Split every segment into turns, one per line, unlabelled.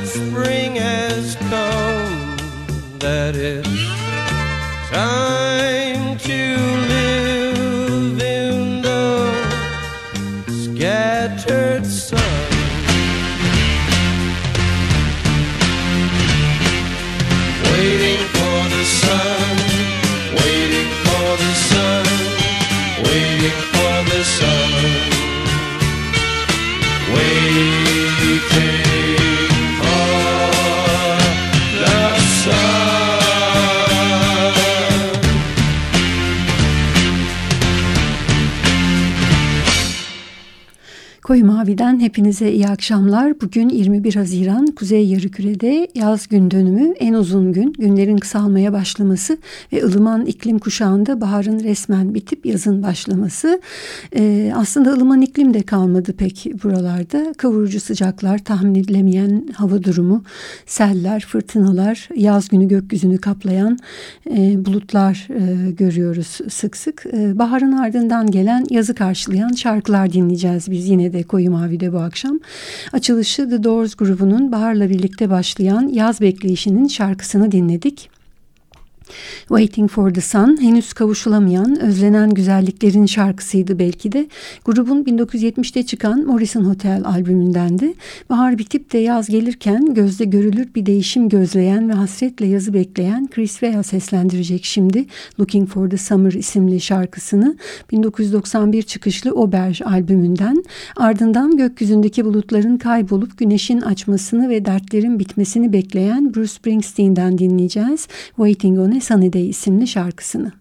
that spring has come, that it Hepinize iyi akşamlar. Bugün 21 Haziran Kuzey Yarıküre'de yaz gün dönümü en uzun gün. Günlerin kısalmaya başlaması ve ılıman iklim kuşağında baharın resmen bitip yazın başlaması. Ee, aslında ılıman iklim de kalmadı pek buralarda. Kavurucu sıcaklar, tahmin edilemeyen hava durumu, seller, fırtınalar, yaz günü gökyüzünü kaplayan e, bulutlar e, görüyoruz sık sık. E, baharın ardından gelen yazı karşılayan şarkılar dinleyeceğiz biz yine de
Koyu Mavi'de bu akşam. Açılışı The Doors grubunun Bahar'la birlikte başlayan Yaz Bekleyişi'nin şarkısını dinledik. Waiting for the Sun henüz kavuşulamayan, özlenen güzelliklerin şarkısıydı belki de. Grubun 1970'te çıkan Morrison Hotel albümündendi. Bahar bitip de yaz gelirken gözde görülür bir değişim gözleyen ve hasretle yazı bekleyen Chris Rea seslendirecek şimdi Looking for the Summer isimli şarkısını 1991 çıkışlı Oberge albümünden ardından gökyüzündeki bulutların kaybolup güneşin açmasını ve dertlerin bitmesini bekleyen Bruce Springsteen'den dinleyeceğiz. Waiting on a Sunny Day isimli şarkısını.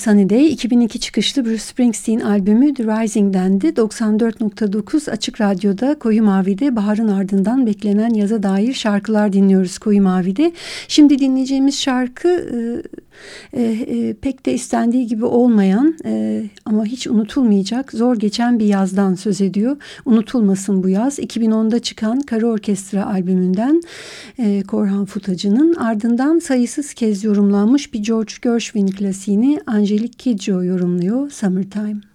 Sunny Day 2002 çıkışlı Bruce Springsteen albümü The Rising'dendi. 94.9 Açık Radyo'da Koyu Mavi'de baharın ardından beklenen yaza dair şarkılar dinliyoruz Koyu Mavi'de. Şimdi dinleyeceğimiz şarkı e, e, pek de istendiği gibi olmayan e, ama hiç unutulmayacak zor geçen bir yazdan söz ediyor. Unutulmasın bu yaz. 2010'da çıkan Kara Orkestra albümünden e, Korhan Futacı'nın ardından sayısız kez yorumlanmış bir George Gershwin klasiğini Angelique Kidjo yorumluyor Summertime.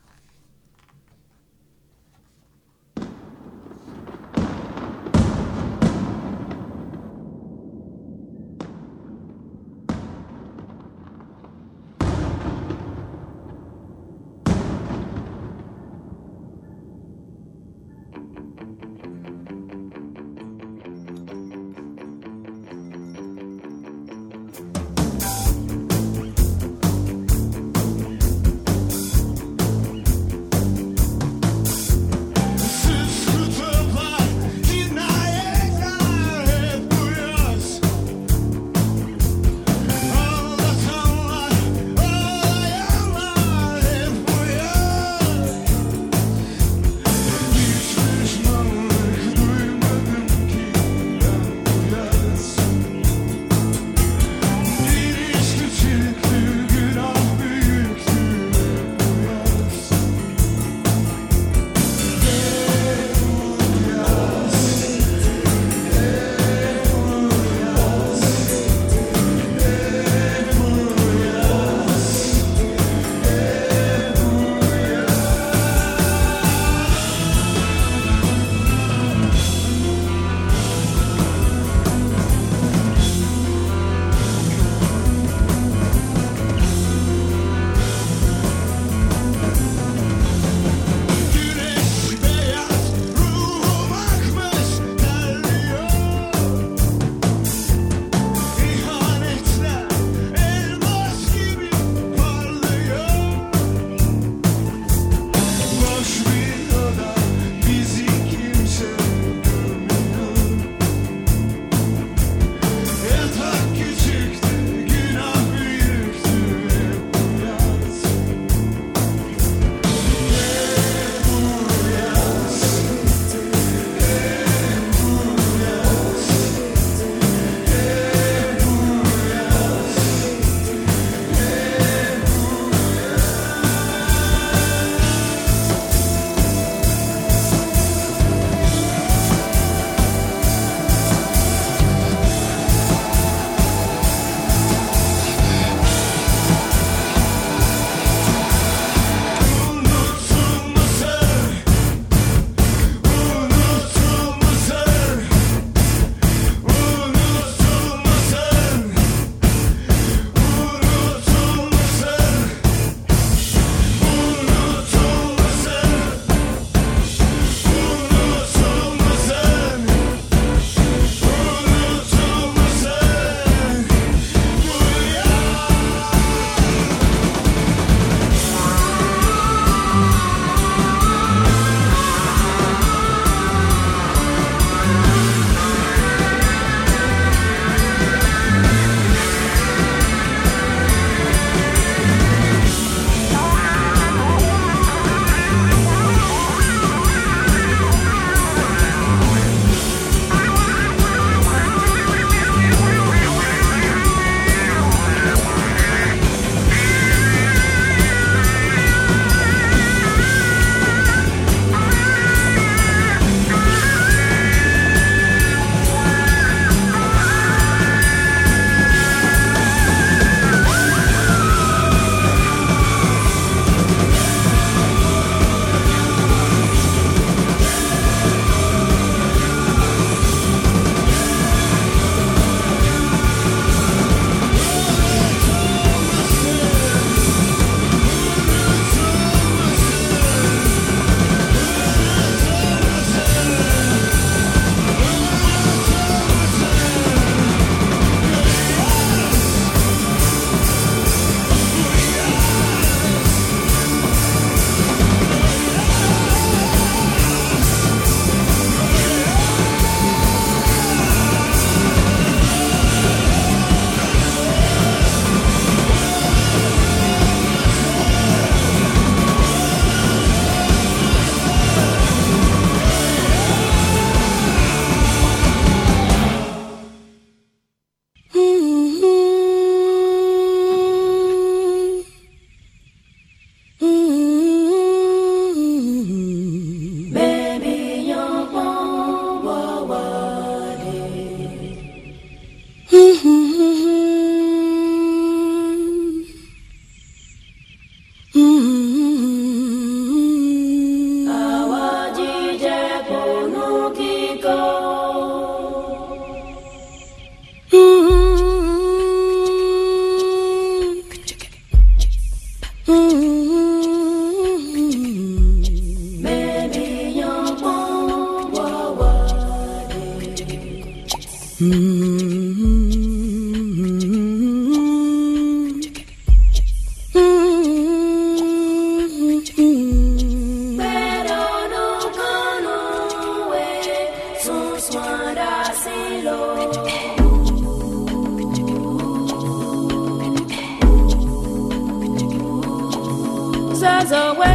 Angelique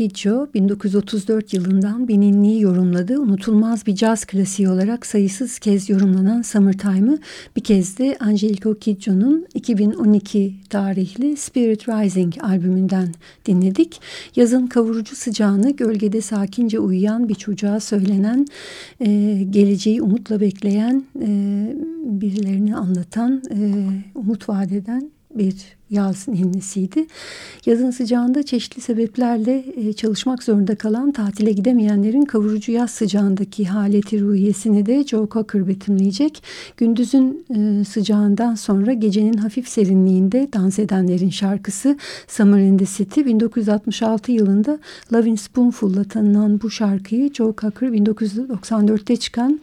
Kidjo 1934 yılından bininliği yorumladı. Unutulmaz bir caz klasiği olarak sayısız kez yorumlanan Summertime'ı bir kez de Angelique Kidjo'nun 2012 tarihli Spirit Rising albümünden dinledik. Yazın kavurucu sıcağını gölgede sakince uyuyan bir çocuğa söylenen, e, geleceği umutla bekleyen, e, birilerini anlatan, e, umut vadeden bir yaz ninnisiydi. Yazın sıcağında çeşitli sebeplerle e, çalışmak zorunda kalan tatile gidemeyenlerin kavurucu yaz sıcağındaki haleti ruhiyesini de Joe Cocker betimleyecek. Gündüzün e, sıcağından sonra gecenin hafif serinliğinde dans edenlerin şarkısı Summer in the City 1966 yılında Lovin' Spoonful'la tanınan bu şarkıyı Joe Cocker 1994'te çıkan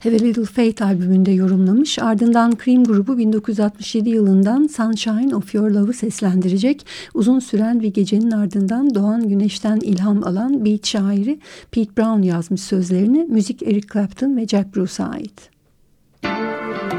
Have a Little Faith albümünde yorumlamış. Ardından Cream grubu 1967 yılından Sunshine of Your Love'ı seslendirecek. Uzun süren bir gecenin ardından doğan güneşten ilham alan beat şairi Pete Brown yazmış sözlerini. Müzik Eric Clapton ve Jack Bruce'a ait. seem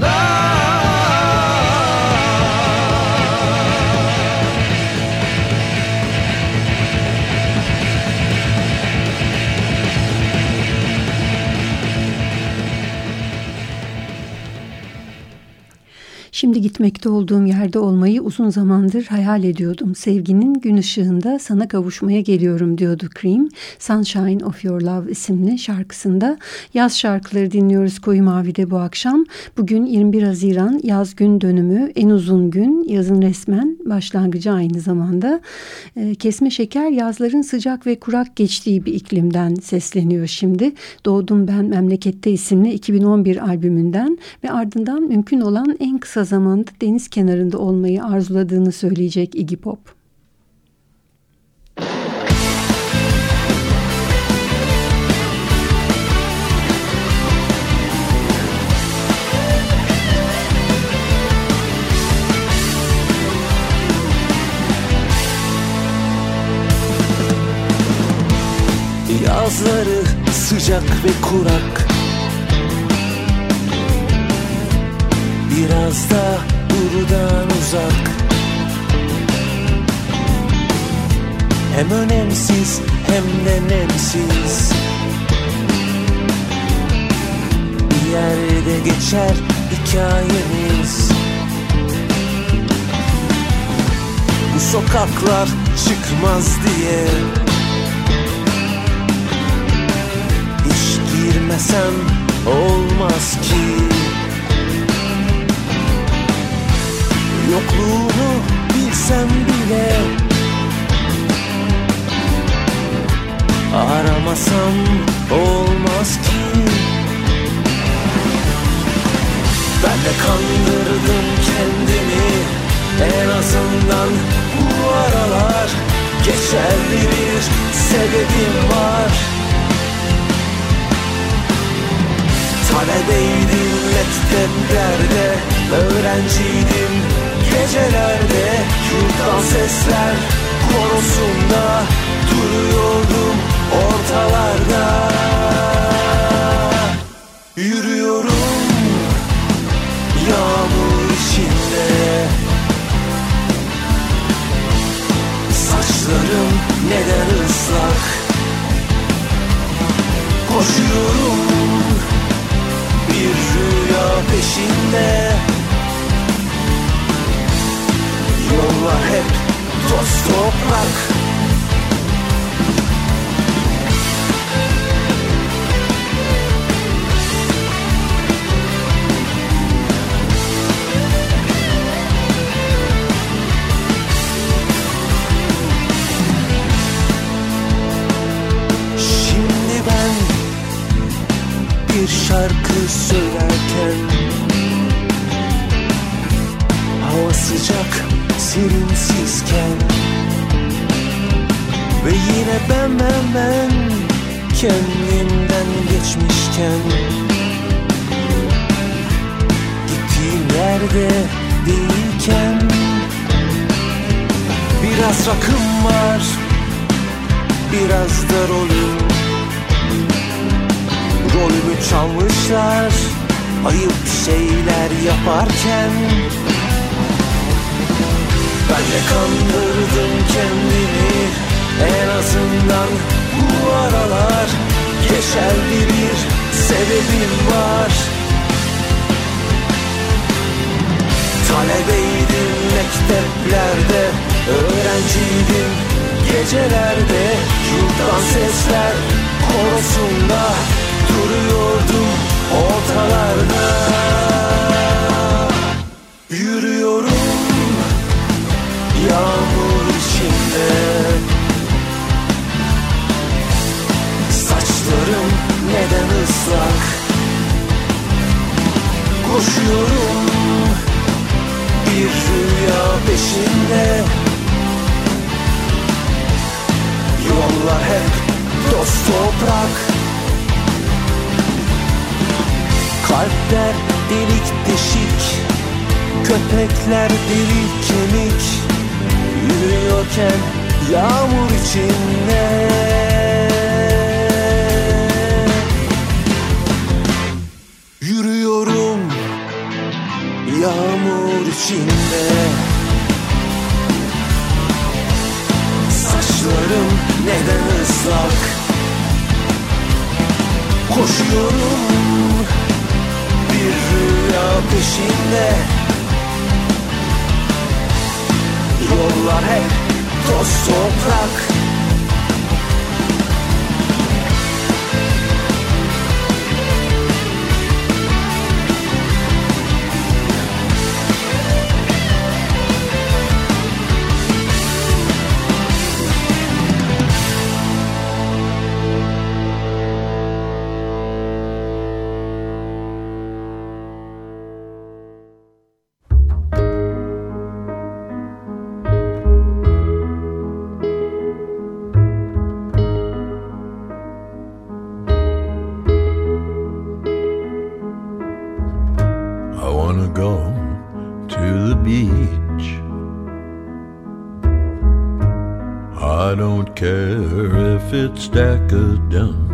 love.
Şimdi gitmekte olduğum yerde olmayı uzun zamandır hayal ediyordum. Sevginin gün ışığında sana kavuşmaya geliyorum diyordu Cream. Sunshine of Your Love isimli şarkısında. Yaz şarkıları dinliyoruz Koyu Mavi'de bu akşam. Bugün 21 Haziran yaz gün dönümü en uzun gün yazın resmen başlangıcı aynı zamanda. Ee, Kesme Şeker yazların sıcak ve kurak geçtiği bir iklimden sesleniyor şimdi. Doğdum Ben Memlekette isimli 2011 albümünden ve ardından mümkün olan en kısa zamanda deniz kenarında olmayı arzuladığını söyleyecek Iggy Pop.
Yazları sıcak ve kurak Biraz da buradan uzak. Hem önemsiz hem de nemsiz. Bir yerde geçer hikayemiz. Bu sokaklar çıkmaz diye. Hiç girmesem olmaz ki Yokluğunu bilsem bile. Aramasam olmaz ki. Ben de kandırdım kendimi. En azından bu aralar Geçerli bir sebebim var. Talebeydim mekteplerde Öğrenciydim gecelerde. Yurttan sesler konusunda Duruyordum ortalarda. Yürüyorum yağmur içinde. Saçlarım neden ıslak? Koşuyorum peşinde. Yollar hep toz toprak. Şimdi ben bir şarkı söylerken sıcak serinsizken Ve yine ben ben ben kendimden geçmişken. Gittiğim yerde değilken. Biraz rakım var Biraz da rolüm. Rolümü çalmışlar Ayıp şeyler yaparken Böyle kandırdın kendini En azından bu aralar Yeşerdi bir sebebim var. Talebeydim mekteplerde Öğrenciydim gecelerde. Yurttan sesler korosunda Duruyordum ortalarda. yağmur içinde. Saçlarım neden ıslak? Koşuyorum bir rüya peşinde. Yollar hep dost toprak. Kalpler delik deşik Köpekler deli kemik. Yürüyorken yağmur içinde. Yürüyorum yağmur içinde. Saçlarım neden ıslak? Koşuyorum bir rüya peşinde. yollar hep toz toprak.
stack of dumb.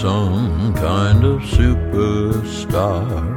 some kind of superstar.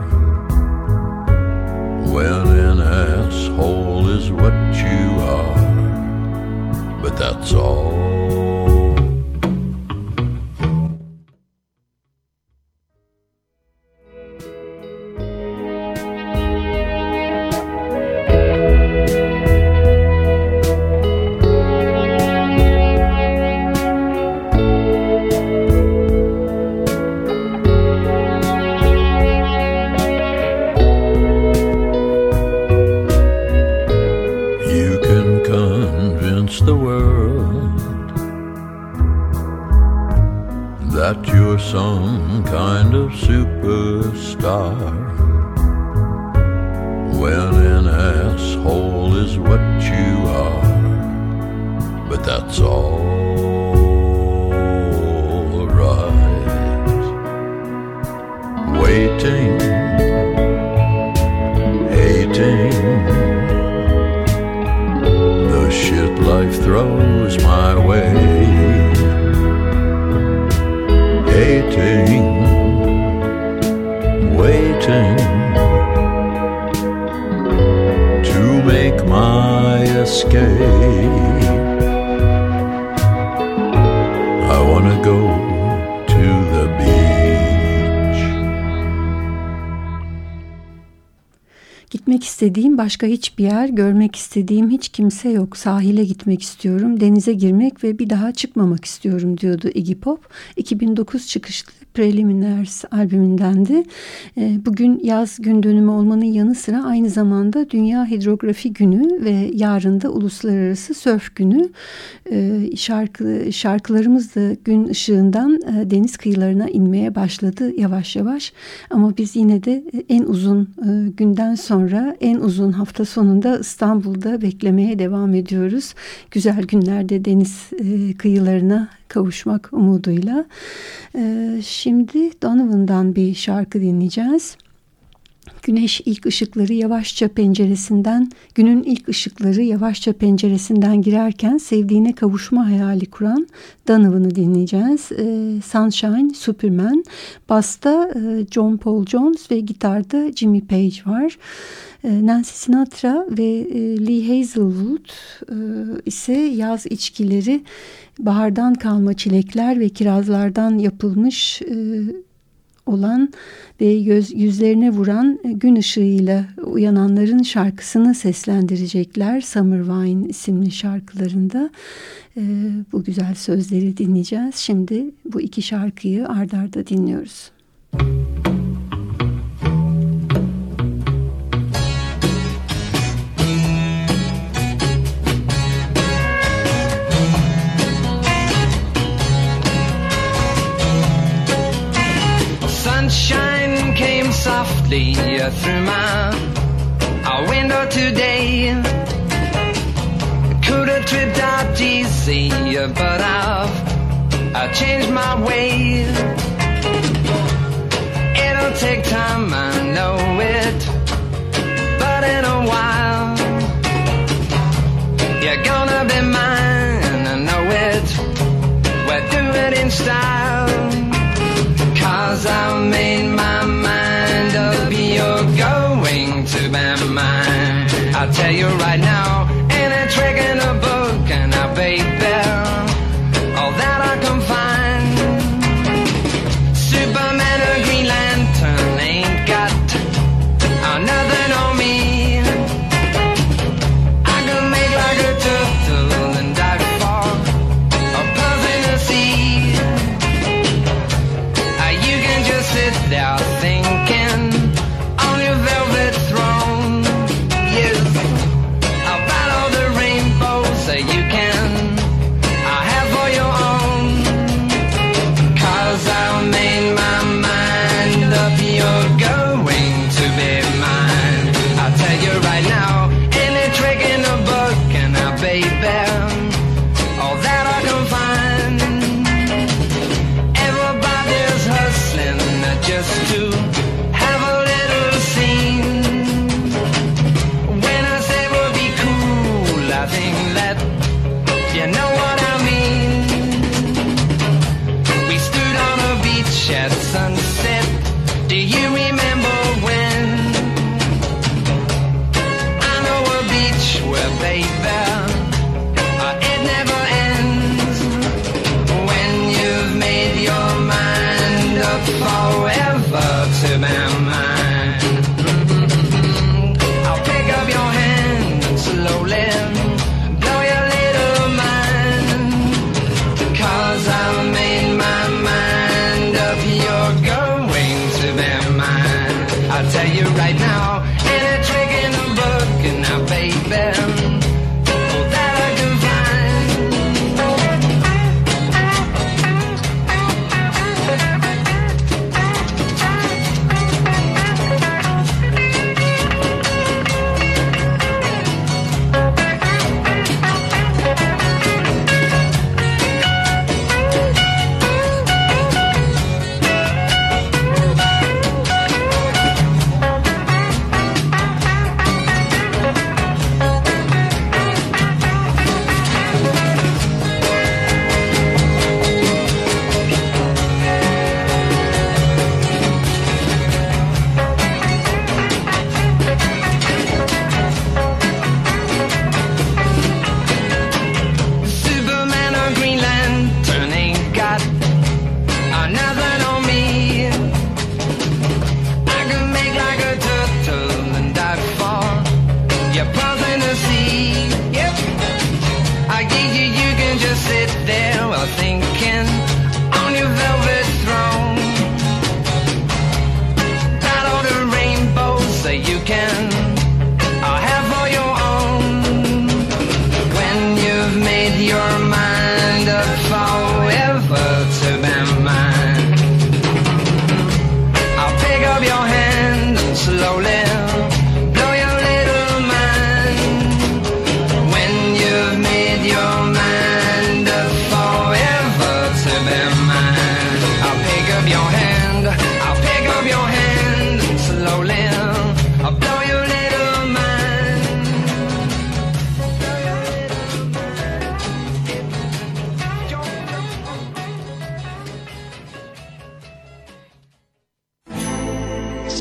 Başka hiçbir yer, görmek istediğim hiç kimse yok. Sahile gitmek istiyorum, denize girmek ve bir daha çıkmamak istiyorum diyordu Iggy Pop. 2009 çıkışlı Preliminaries albümündendi. Ee, bugün yaz gün dönümü olmanın yanı sıra aynı zamanda Dünya Hidrografi Günü ve yarın da Uluslararası Sörf Günü. Ee, şarkı, şarkılarımız da gün ışığından e, deniz kıyılarına inmeye başladı yavaş yavaş. Ama biz yine de en uzun e, günden sonra en uzun hafta sonunda İstanbul'da beklemeye devam ediyoruz. Güzel günlerde deniz e, kıyılarına kavuşmak umuduyla. Ee, şimdi Donovan'dan bir şarkı dinleyeceğiz. Güneş ilk ışıkları yavaşça penceresinden, günün ilk ışıkları yavaşça penceresinden girerken sevdiğine kavuşma hayali kuran Donovan'ı dinleyeceğiz. Ee, Sunshine, Superman, basta e, John Paul Jones ve gitarda Jimmy Page var. Ee, Nancy Sinatra ve e, Lee Hazelwood e, ise yaz içkileri bahardan kalma çilekler ve kirazlardan yapılmış e, olan ve yüz, yüzlerine vuran gün ışığıyla uyananların şarkısını seslendirecekler. Summer Wine isimli şarkılarında e, bu güzel sözleri dinleyeceğiz. Şimdi bu iki şarkıyı ardarda dinliyoruz. Müzik
softly uh, through my window today. Could have tripped out easy, but I've I changed my ways. It'll take time, I know it, but in a while you're gonna be mine. I know it. We'll do it in style, I'll tell you right now, ain't a trick in I'll tell you right now.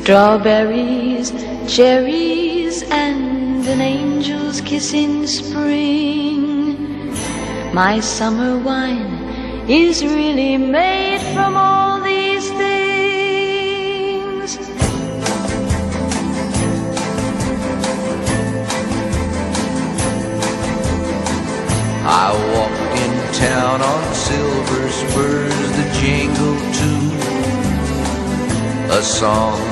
Strawberries, cherries, and an angel's kiss in spring. My summer wine is really made from all these things.
I walked in town on silver spurs that jingle too. A song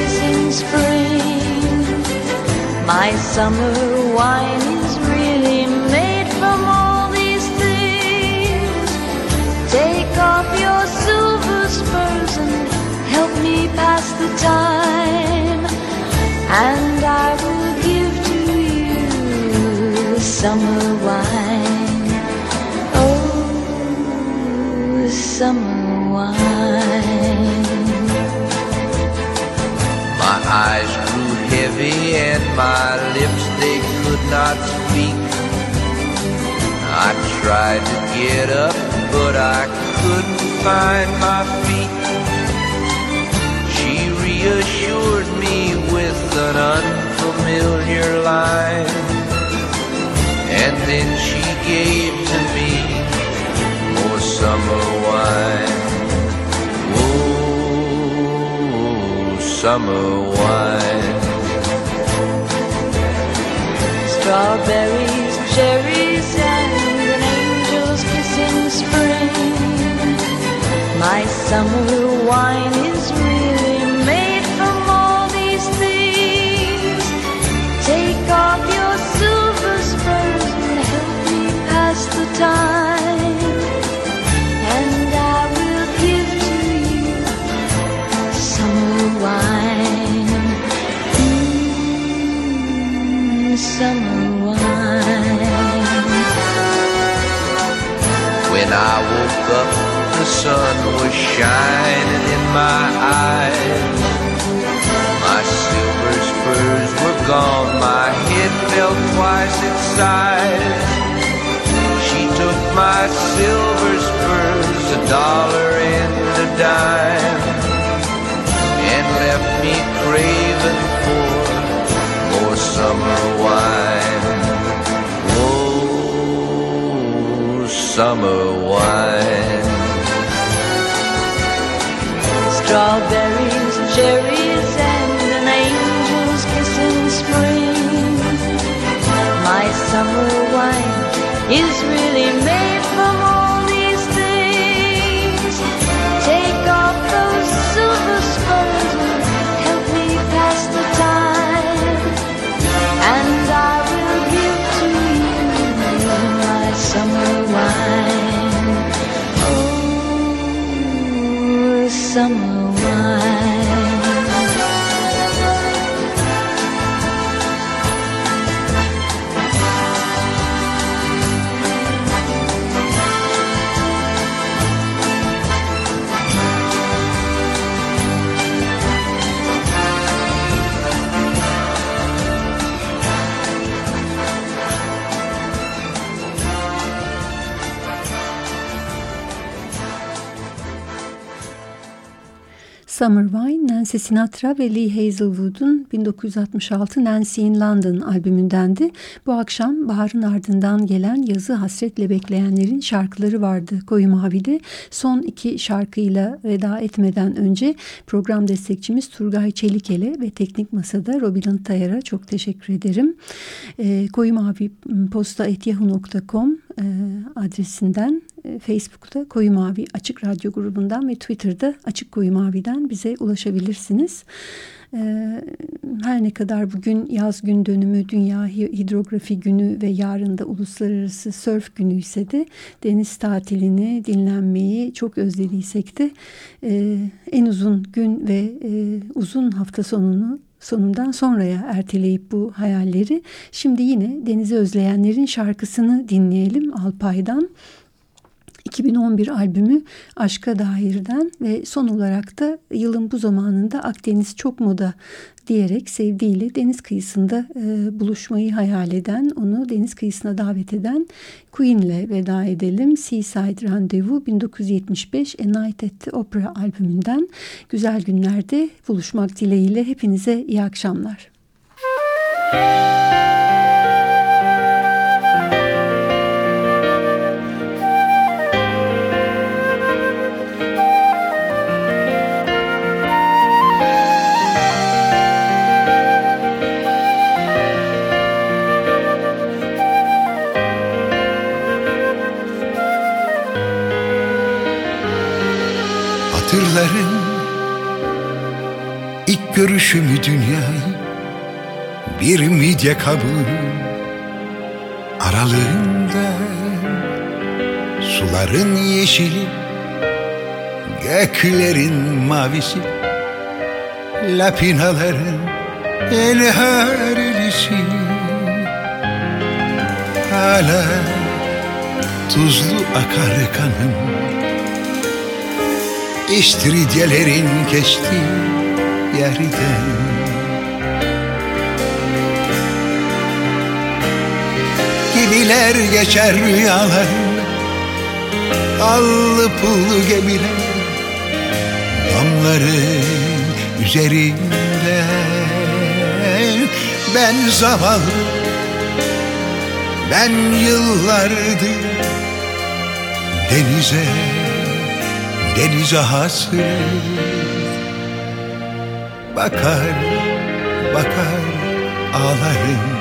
in spring. My summer wine is really made from all these things. Take off your silver spurs and help me pass the time. And I will give to you summer wine. Oh, summer
eyes grew heavy and my lips they could not speak. I tried to get up, but I couldn't find my feet. She reassured me with an unfamiliar line, and then she gave to me more summer summer wine.
Strawberries, cherries, and an angel's kiss in spring. My summer wine
When I woke up, the sun was shining in my eyes. My silver spurs were gone, my head fell twice its size. She took my silver spurs, a dollar and a dime, and left me craving for more summer wine. Summer wine.
Strawberries, cherries, and an angel's kiss in spring. My summer wine is really made from summer Summer Wine,
Nancy Sinatra ve Lee Hazelwood'un 1966 Nancy in London albümündendi. Bu akşam baharın ardından gelen yazı hasretle bekleyenlerin şarkıları vardı Koyu Mavi'de. Son iki şarkıyla veda etmeden önce program destekçimiz Turgay Çelikel'e ve Teknik Masa'da Robin Tayar'a çok teşekkür ederim. E, Koyu Mavi posta.yahoo.com e, adresinden Facebook'ta Koyu Mavi Açık Radyo grubundan ve Twitter'da Açık Koyu Mavi'den bize ulaşabilirsiniz. Ee, her ne kadar bugün yaz gün dönümü, Dünya Hidrografi Günü ve yarın da Uluslararası Sörf Günü ise de deniz tatilini, dinlenmeyi çok özlediysek de e, en uzun gün ve e, uzun hafta sonunu sonundan sonraya erteleyip bu hayalleri şimdi yine denizi özleyenlerin şarkısını dinleyelim Alpay'dan. 2011 albümü Aşka Dair'den ve son olarak da yılın bu zamanında Akdeniz çok moda diyerek sevdiğiyle deniz kıyısında e, buluşmayı hayal eden, onu deniz kıyısına davet eden Queen'le veda edelim. Seaside Rendezvous 1975 A Night at the Opera albümünden güzel günlerde buluşmak dileğiyle hepinize iyi akşamlar. Müzik
midye kabuğunun aralığında Suların yeşili Göklerin mavisi Lapinaların elharelisi Hala tuzlu akar kanım İstiridiyelerin geçti yerden Gemiler geçer rüyalar Allı pullu gemiler Damların üzerinde. Ben zavallı Ben yıllardır Denize denize hasret Bakar, bakar ağlarım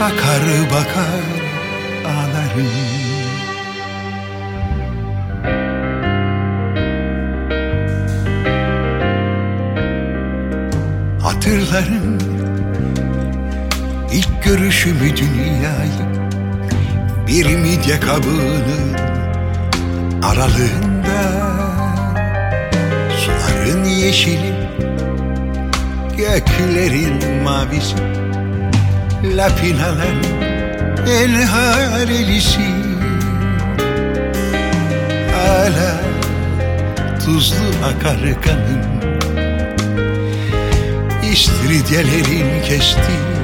Bakar, bakar ağlarım. Hatırlarım ilk görüşümü dünyayı Bir midye kabının aralığında Suların yeşili Göklerin mavisi Lapinalar el harelisi Hala tuzlu akar kanım İstiridiyelerin kesti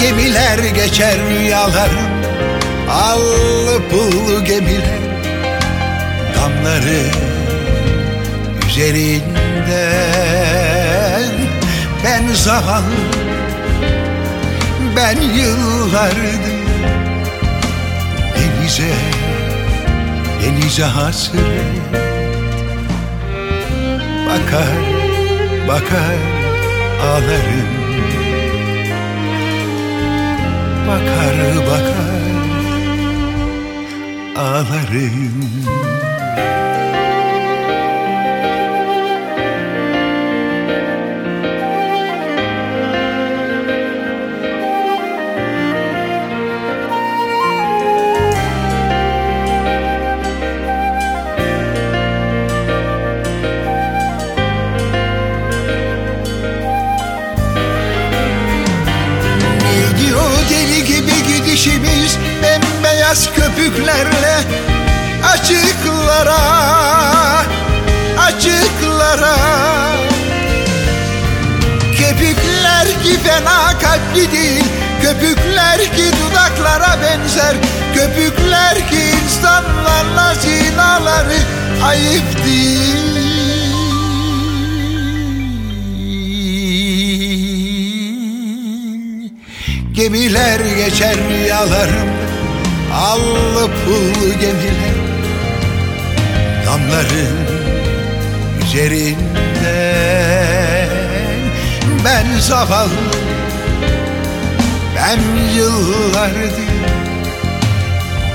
gemiler geçer rüyalarım Allı pullu gemiler Damları üzerinden. Ben zavallı Ben yıllardır Denize Denize hasret Bakar Bakar ağlarım. Bakar bakar ağlarım beyaz köpüklerle açıklara açıklara. Köpükler ki fena kalpli değil Köpükler ki dudaklara benzer Köpükler ki insanlarla zinaları ayıp değil. Gemiler geçer rüyalarım Allı pullu gemiler Damların üzerinden Ben zavallı Ben yıllardır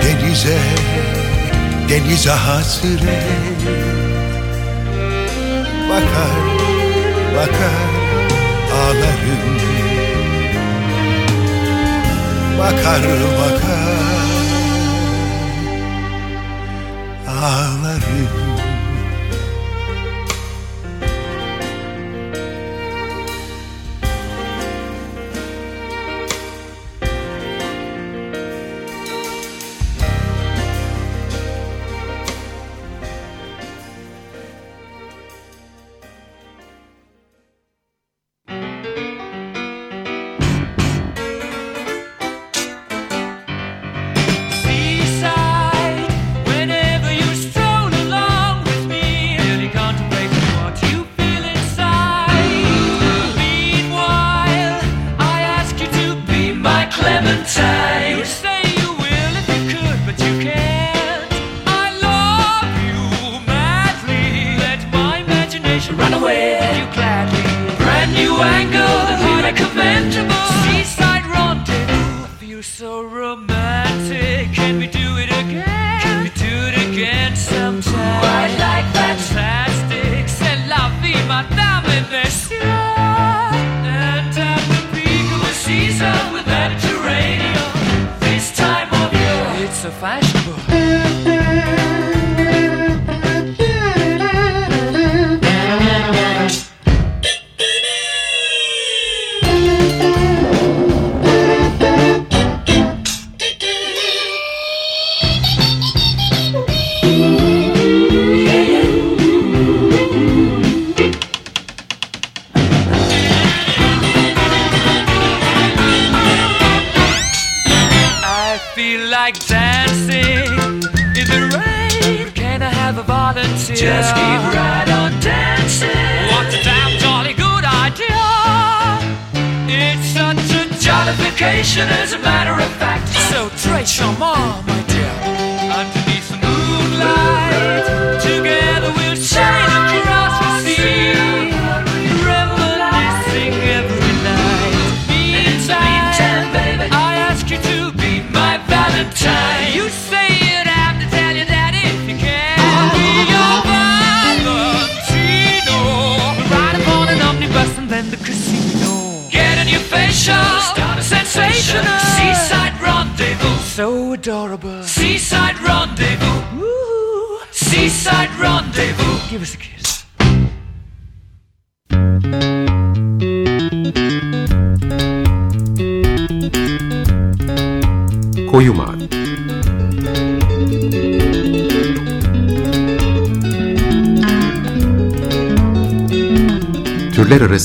Denize Denize hasret Bakar Bakar Ağlarım. Bakar bakar.
love.